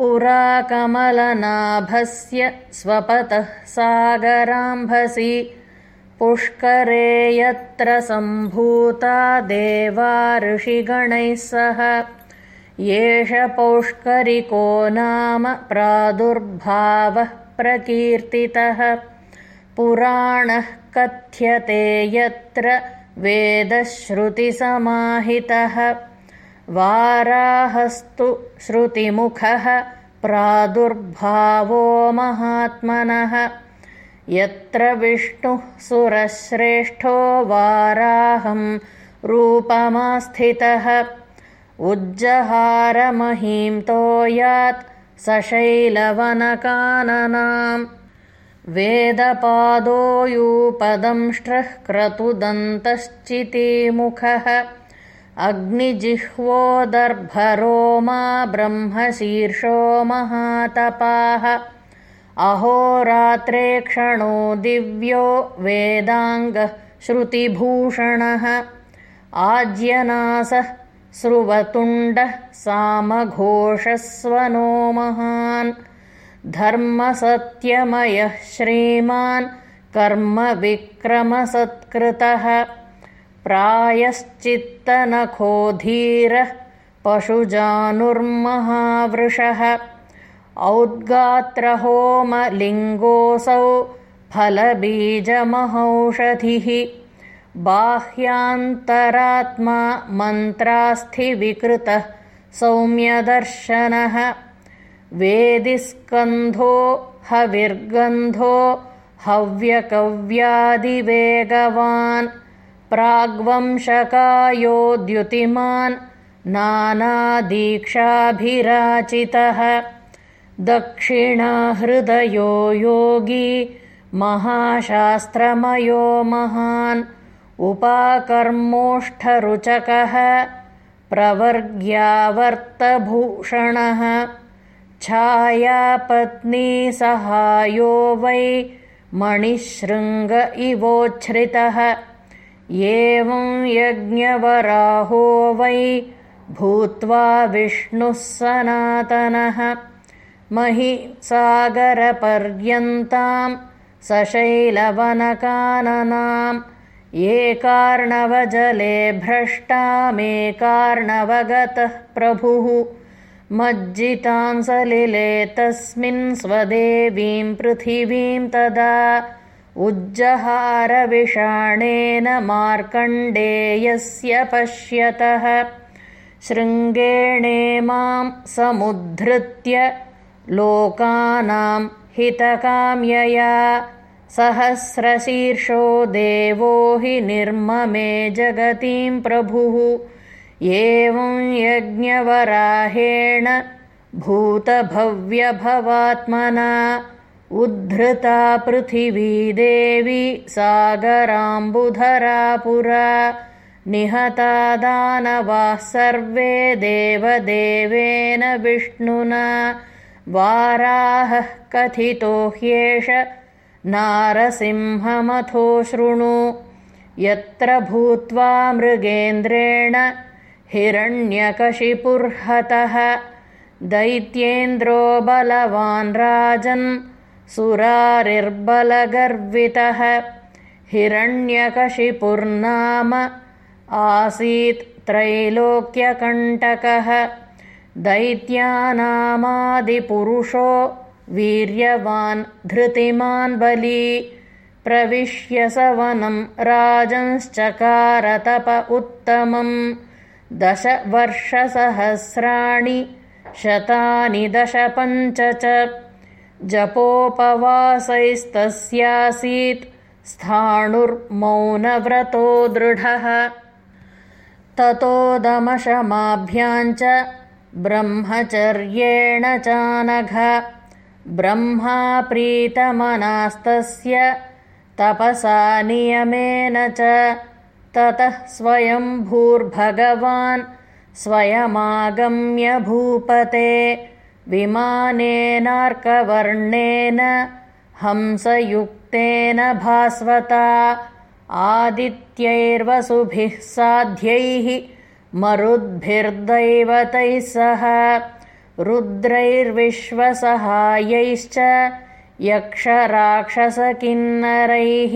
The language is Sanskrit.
पुराकमलनाभस्य स्वपतः सागराम्भसि। पुष्करे यत्र सम्भूता देवा ऋषिगणैः सह। एष पौष्करिको नाम प्रादुर्भावः प्रकीर्तितः। पुराणः कथ्यते यत्र वेदश्रुतिसमाहितः वाराहस्तु श्रुतिमुखः प्रादुर्भावो महात्मनः। यत्र विष्णुः सुरश्रेष्ठो वाराहं रूपमास्थितः। उज्जहारमहीं यात् सशैलवनकाननाम्। वेदपादोयूपदंष्ट्रः क्रतुदन्तश्चितिमुखः अग्निजिह्वोदर्भरोमा ब्रह्मशीर्षो महातपाः। अहोरात्रेक्षणो दिव्यो वेदाङ्गः श्रुतिभूषणः। आज्यनासः स्रुवतुण्डः सामघोषस्वनो महान्। धर्मसत्यमयः श्रीमान् कर्मविक्रमसत्कृतः प्रायश्चित्तनखोधीरः पशुजानुर्महावृषः। औद्गात्रहोमलिङ्गोऽसौ फलबीजमहौषधिः। बाह्यान्तरात्मा मन्त्रास्थिविकृतः सौम्यदर्शनः। वेदिस्कन्धो हविर्गन्धो हव्यकव्यादिवेगवान् प्राग्वंशकायोद्युतिमान् नानादीक्षाभिराचितः। दक्षिणाहृदयो योगी महाशास्त्रमयो महान्। उपाकर्मोष्ठरुचकः प्रवर्ग्यावर्तभूषणः। छायापत्नीसहायो वै मणिशृङ्ग इवोच्छ्रितः एवं यज्ञवराहो वै भूत्वा विष्णुः सनातनः। महि सागरपर्यन्तां सशैलवनकाननाम् एकार्णवजले भ्रष्टामेकार्णवगतः प्रभुः। मज्जितांसलिले तस्मिन् स्वदेवीं पृथिवीं तदा उज्जहारविषाणेन मार्कण्डेयस्य पश्यतः शृङ्गेणे मां समुद्धृत्य लोकानां हितकाम्यया सहस्रशीर्षो देवो हि निर्ममे जगतीं प्रभुः। एवं यज्ञवराहेण भूतभव्यभवात्मना उद्धृता पृथिवी देवी सागराम्बुधरा पुरा निहता दानवाः सर्वे देवदेवेन विष्णुना वाराहः कथितो ह्येष नारसिंहमथो शृणु यत्र भूत्वा मृगेन्द्रेण हिरण्यकशिपुर्हतः दैत्येन्द्रो बलवान् राजन् सुरारिर्बलगर्वितः हिरण्यकशिपुर्नाम आसीत् त्रैलोक्यकण्टकः दैत्यानामादिपुरुषो वीर्यवान् धृतिमान् बली प्रविश्य सवनं राजंश्चकारतप उत्तमम् दशवर्षसहस्राणि शतानि दशपञ्च च जपोपवासैस्तस्यासीत् स्थाणुर्मौनव्रतो दृढः। ततोदमशमाभ्याञ्च ब्रह्मचर्येण चानघ। ब्रह्माप्रीतमनास्तस्य तपसा नियमेन च ततः स्वयम्भूर्भगवान् स्वयमागम्य भूपते विमानेनार्कवर्णेन हंसयुक्तेन भास्वता आदित्यैर्वसुभिः साध्यैः मरुद्भिर्दैवतैः सह रुद्रैर्विश्वसहायैश्च यक्षराक्षसकिन्नरैः